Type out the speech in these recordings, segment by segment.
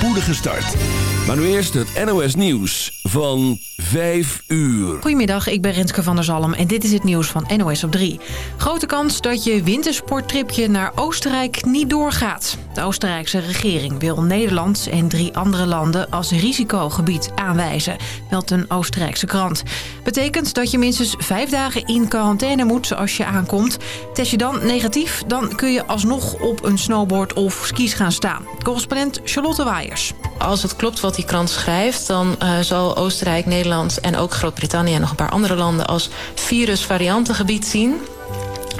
spoedige start. Maar nu eerst het NOS Nieuws van 5 uur. Goedemiddag, ik ben Renske van der Zalm en dit is het nieuws van NOS op 3. Grote kans dat je wintersporttripje naar Oostenrijk niet doorgaat. De Oostenrijkse regering wil Nederland en drie andere landen als risicogebied aanwijzen, meldt een Oostenrijkse krant. Betekent dat je minstens vijf dagen in quarantaine moet als je aankomt. Test je dan negatief, dan kun je alsnog op een snowboard of skis gaan staan. Correspondent Charlotte Als het klopt wat die krant schrijft... dan uh, zal Oostenrijk, Nederland en ook Groot-Brittannië... en nog een paar andere landen als virusvariantengebied zien.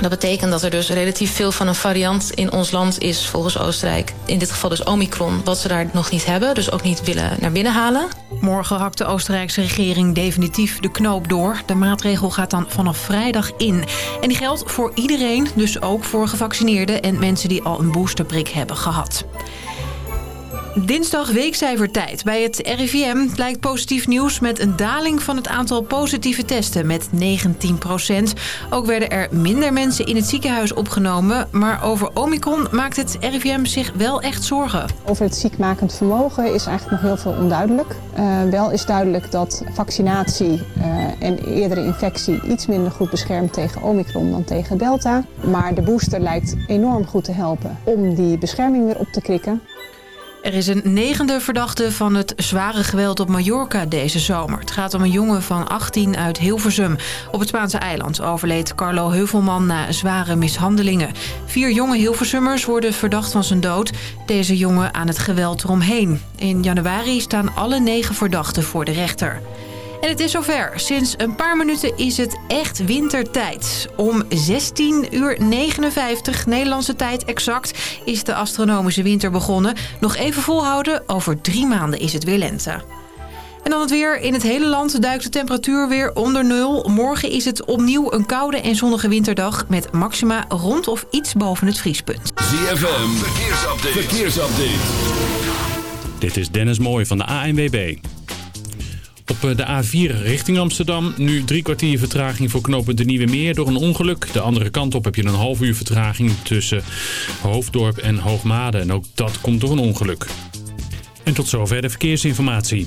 Dat betekent dat er dus relatief veel van een variant in ons land is... volgens Oostenrijk. In dit geval dus Omicron, wat ze daar nog niet hebben. Dus ook niet willen naar binnen halen. Morgen hakt de Oostenrijkse regering definitief de knoop door. De maatregel gaat dan vanaf vrijdag in. En die geldt voor iedereen, dus ook voor gevaccineerden... en mensen die al een boosterprik hebben gehad. Dinsdag weekcijfertijd. Bij het RIVM blijkt positief nieuws met een daling van het aantal positieve testen met 19% Ook werden er minder mensen in het ziekenhuis opgenomen. Maar over Omicron maakt het RIVM zich wel echt zorgen. Over het ziekmakend vermogen is eigenlijk nog heel veel onduidelijk. Uh, wel is duidelijk dat vaccinatie uh, en eerdere infectie iets minder goed beschermt tegen Omicron dan tegen Delta. Maar de booster lijkt enorm goed te helpen om die bescherming weer op te krikken. Er is een negende verdachte van het zware geweld op Mallorca deze zomer. Het gaat om een jongen van 18 uit Hilversum. Op het Spaanse eiland overleed Carlo Heuvelman na zware mishandelingen. Vier jonge Hilversummers worden verdacht van zijn dood. Deze jongen aan het geweld eromheen. In januari staan alle negen verdachten voor de rechter. En het is zover. Sinds een paar minuten is het echt wintertijd. Om 16 uur 59 Nederlandse tijd exact is de astronomische winter begonnen. Nog even volhouden, over drie maanden is het weer lente. En dan het weer. In het hele land duikt de temperatuur weer onder nul. Morgen is het opnieuw een koude en zonnige winterdag... met maxima rond of iets boven het vriespunt. ZFM, verkeersupdate. verkeersupdate. Dit is Dennis Mooij van de ANWB. Op eh, de A4 richting Amsterdam. Nu drie kwartier vertraging voor knopen de Nieuwe Meer door een ongeluk. De andere kant op heb je een half uur vertraging tussen Hoofddorp en Hoogmade. En ook dat komt door een ongeluk. En tot zover de verkeersinformatie.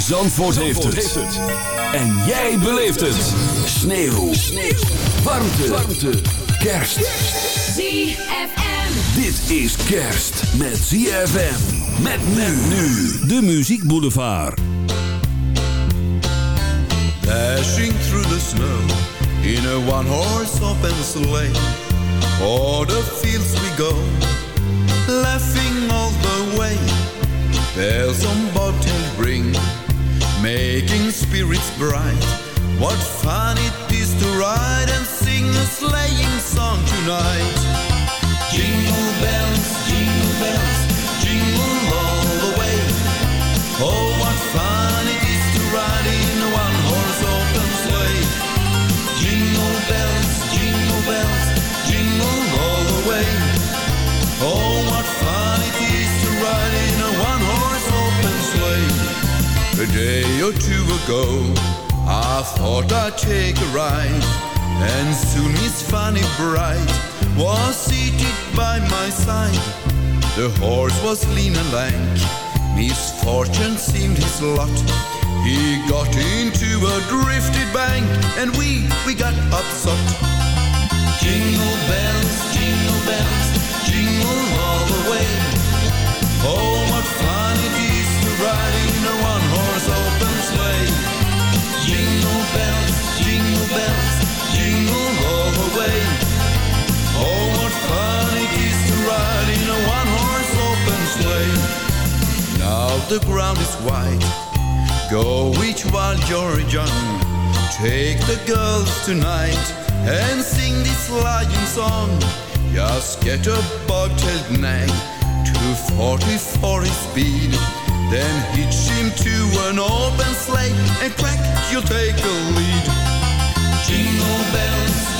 Zandvoort, heeft, het. En jij beleeft het. Sneeuw. Sneeuw. Warmte. Warmte. Kerst. ZFM. Dit is kerst met ZFM. Met men nu. De Muziek Boulevard. Dashing through the snow. In a one-horse open sleigh. O'er the fields we go. Laughing all the way. Bells on bobtail ring. Making spirits bright. What fun it is to ride and sing a sleighing song tonight. Jingle bells, jingle and soon Miss Fanny Bright was seated by my side. The horse was lean and lank, misfortune seemed his lot. He got into a drifted bank, and we, we got upset. Jingle bells, jingle bells, jingle all the way. Oh, what fun it is to ride in a one-horse open sleigh. Jingle bells, jingle bells, away. Oh, what fun it is to ride in a one-horse open sleigh. Now the ground is white, go each while you're young. Take the girls tonight and sing this lion song. Just get a bobtailed nag to 44 his speed. Then hitch him to an open sleigh and crack, you'll take a lead. Jingle bells,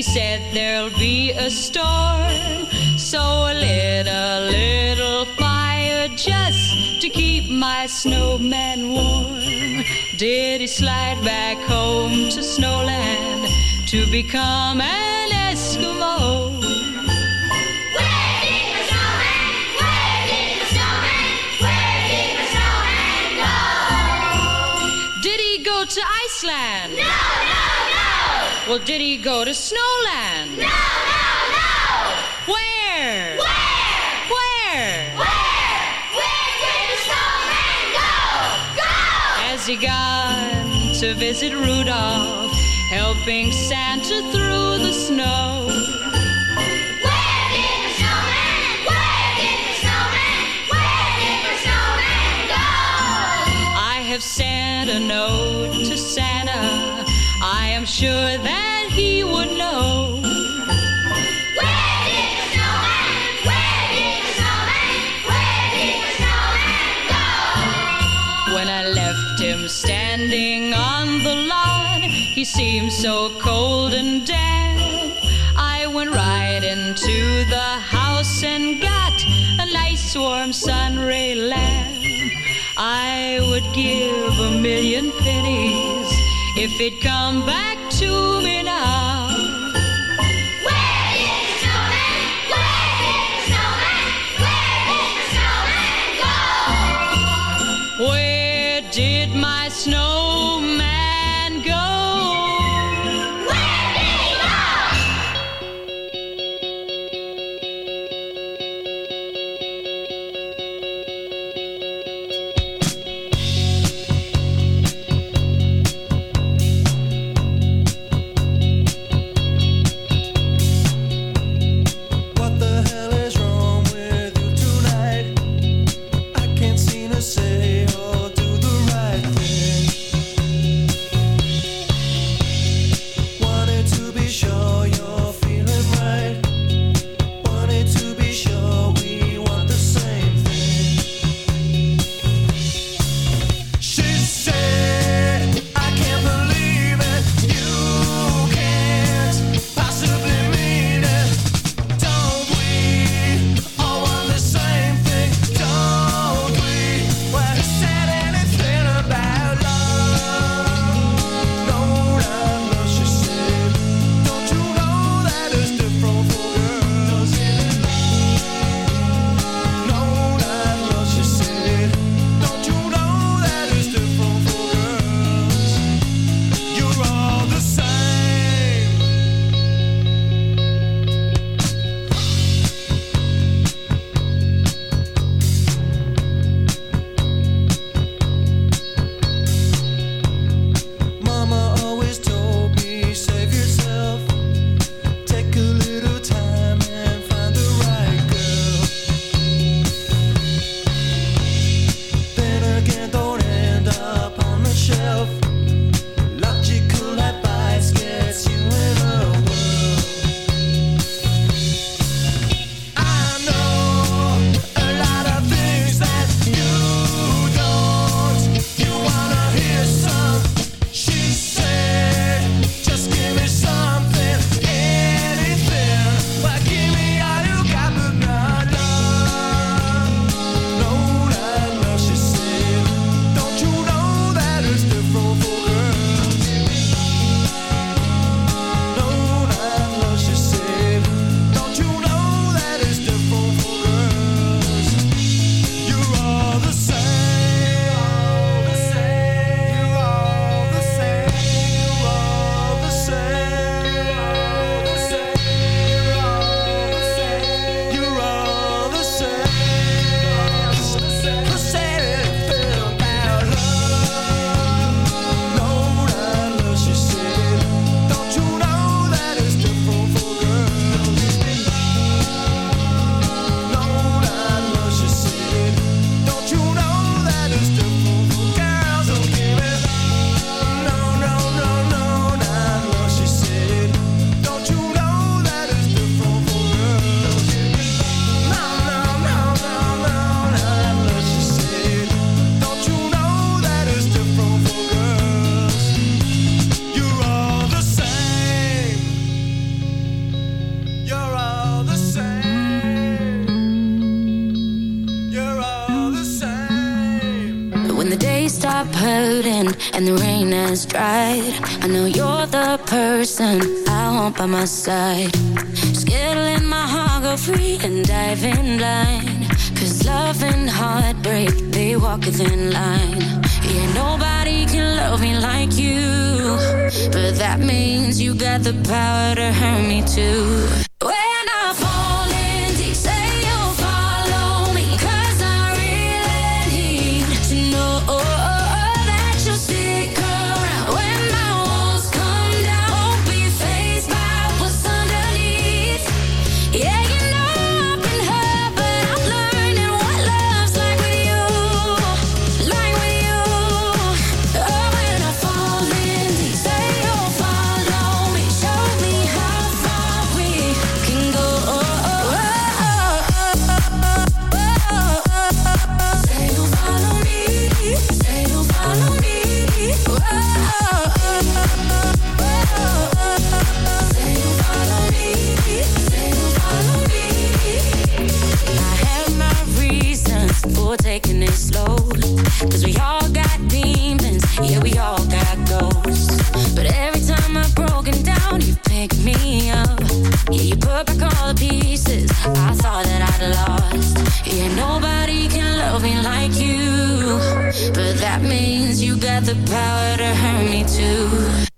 He said there'll be a storm, so I lit a little fire just to keep my snowman warm. Did he slide back home to Snowland to become an Well, did he go to Snowland? No, no, no! Where? Where? Where? Where? Where did the snowman go? Go! Has he gone to visit Rudolph, helping Santa through the snow? have sent a note to Santa I'm sure that he would know. When I left him Standing on the lawn, he seemed so cold and dead. I went right into the house and got a nice warm sunray lamp. I would give a million pennies if it come back to me hurting and the rain has dried. I know you're the person I want by my side. Scared my heart go free and dive in line Cause love and heartbreak, they walk within line. Yeah, nobody can love me like you. But that means you got the power to hurt me too. Cause we all got demons, yeah, we all got ghosts. But every time I've broken down, you pick me up. Yeah, you put back all the pieces I thought that I'd lost. Yeah, nobody can love me like you. But that means you got the power to hurt me too.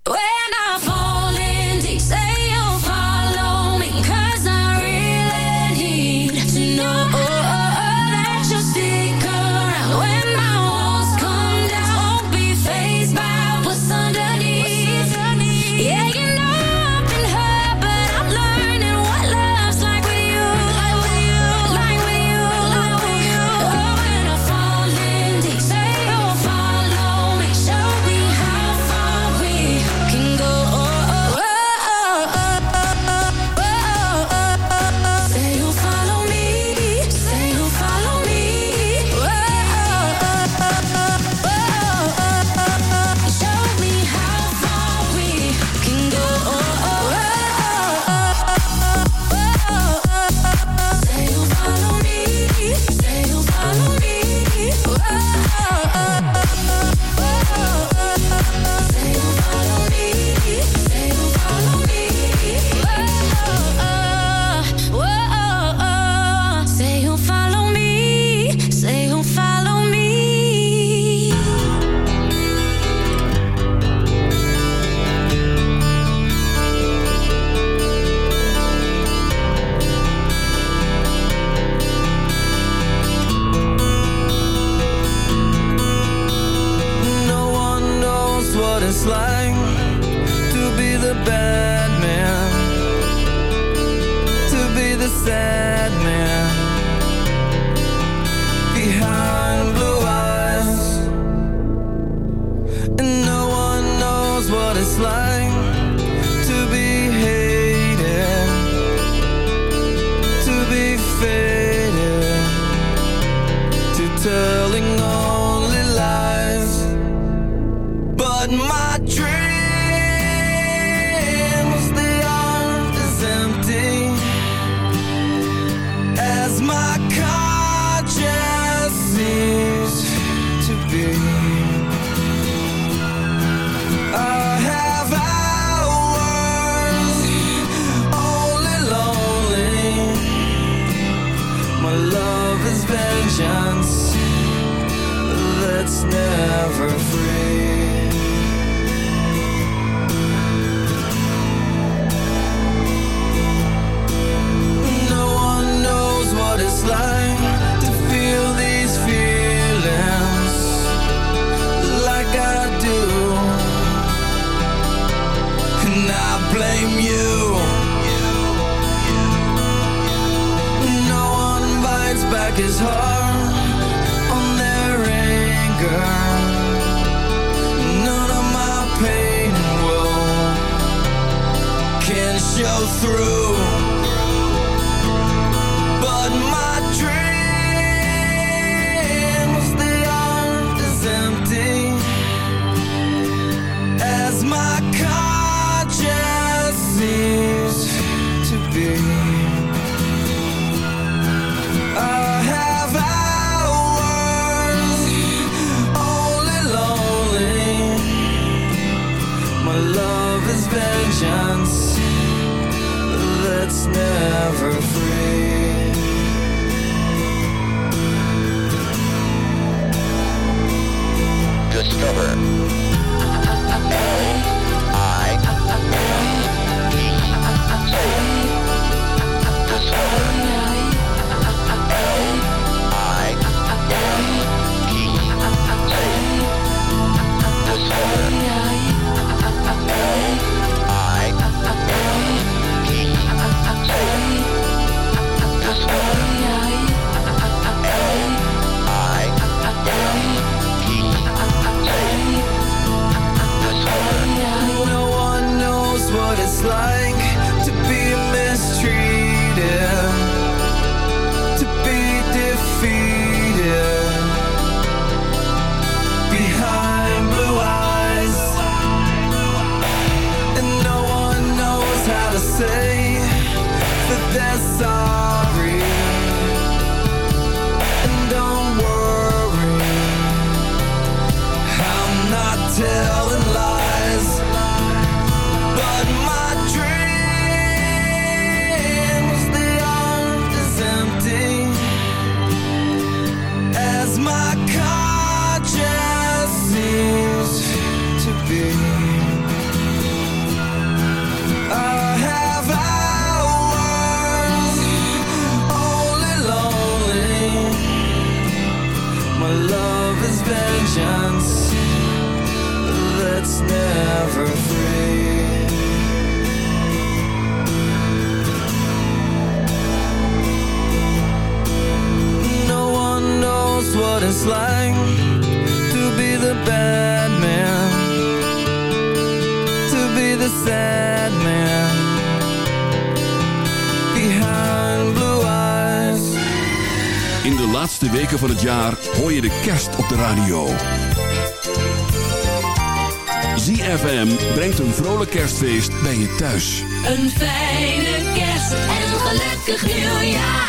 kerstfeest bij je thuis. Een fijne kerst en een gelukkig nieuwjaar.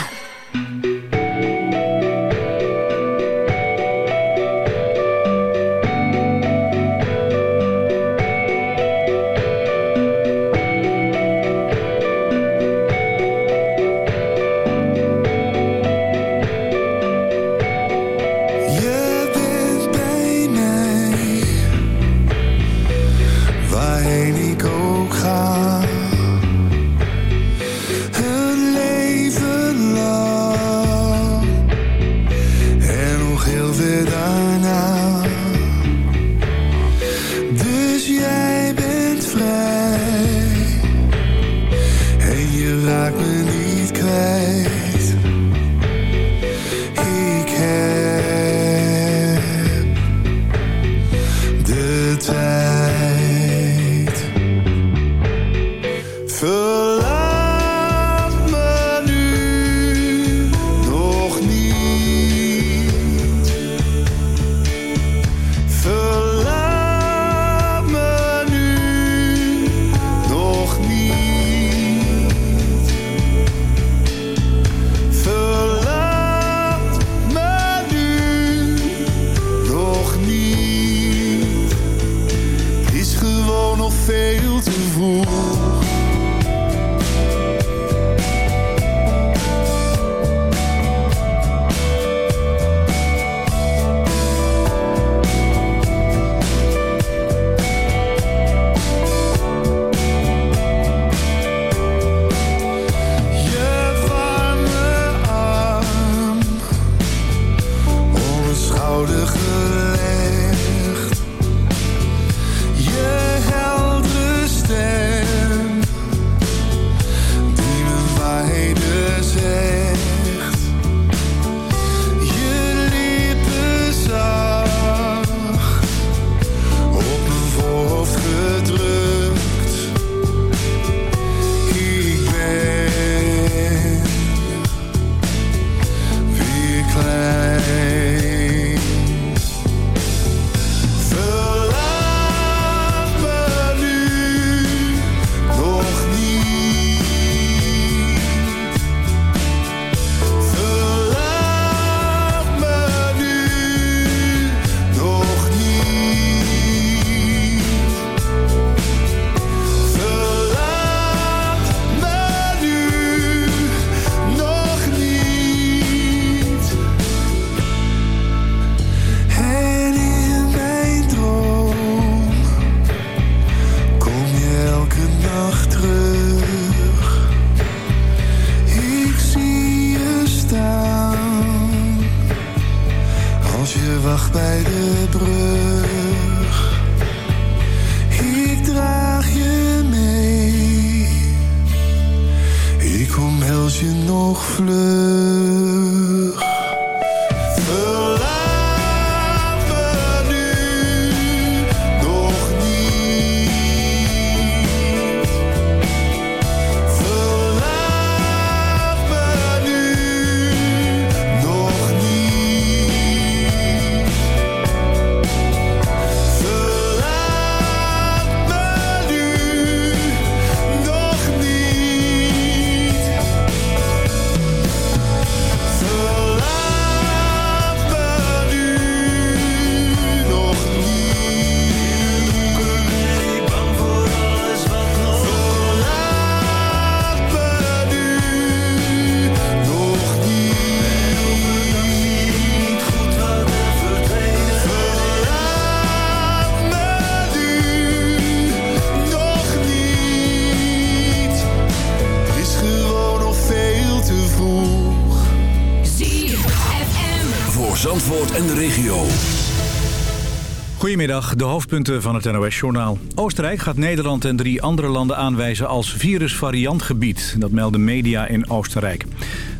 De hoofdpunten van het NOS-journaal. Oostenrijk gaat Nederland en drie andere landen aanwijzen als virusvariantgebied. Dat melden media in Oostenrijk.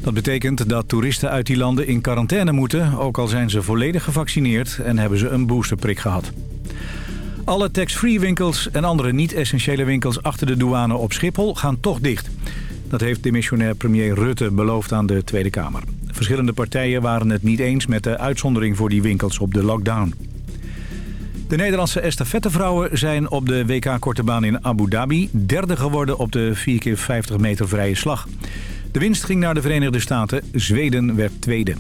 Dat betekent dat toeristen uit die landen in quarantaine moeten... ook al zijn ze volledig gevaccineerd en hebben ze een boosterprik gehad. Alle tax-free winkels en andere niet-essentiële winkels achter de douane op Schiphol gaan toch dicht. Dat heeft demissionair premier Rutte beloofd aan de Tweede Kamer. Verschillende partijen waren het niet eens met de uitzondering voor die winkels op de lockdown. De Nederlandse estafettevrouwen zijn op de WK Korte Baan in Abu Dhabi... derde geworden op de 4x50 meter vrije slag. De winst ging naar de Verenigde Staten. Zweden werd tweede.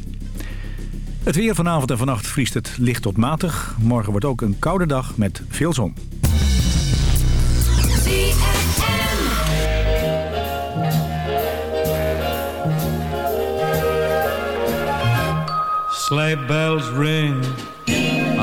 Het weer vanavond en vannacht vriest het licht tot matig. Morgen wordt ook een koude dag met veel zon. Ring.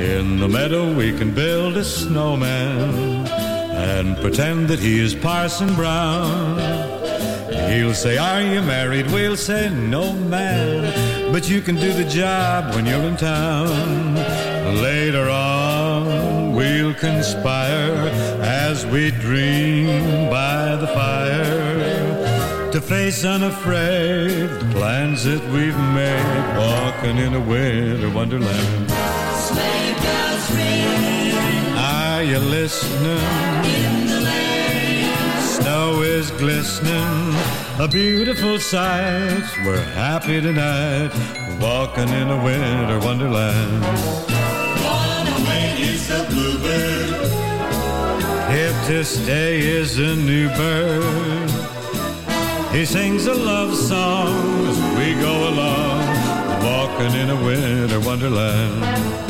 In the meadow we can build a snowman and pretend that he is Parson Brown. He'll say, Are you married? We'll say, No, man. But you can do the job when you're in town. Later on, we'll conspire as we dream by the fire to face unafraid the plans that we've made, walking in a winter wonderland. Are you listening? Snow is glistening, a beautiful sight. We're happy tonight, walking in a winter wonderland. Away is the bluebird. Here to stay is a new bird. He sings a love song as we go along, walking in a winter wonderland.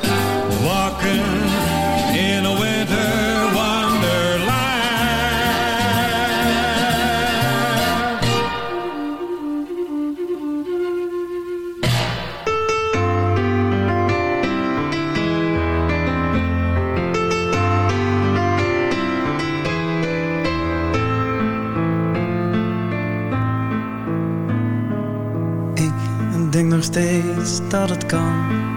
In a winter wonderland. Ik denk nog steeds dat het kan.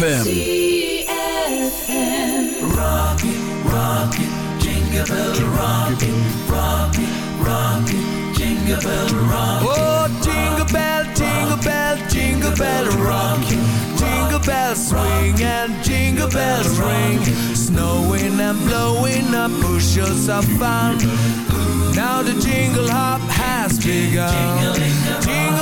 ZFM. Rocky, rocky, jingle bell rocky, rocky, rocky, jingle bell rocky. Oh, jingle bell, jingle bell, jingle bell rocky. Jingle bells swing and jingle bells ring. Snowing and blowing up bushels of fun. Now the jingle hop has begun. Jingle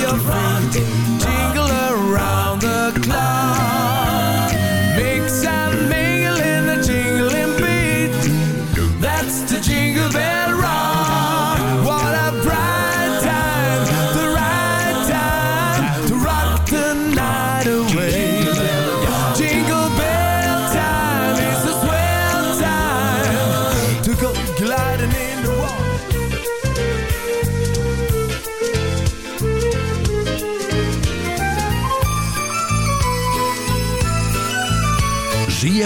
Your feet. Jingle around the clock.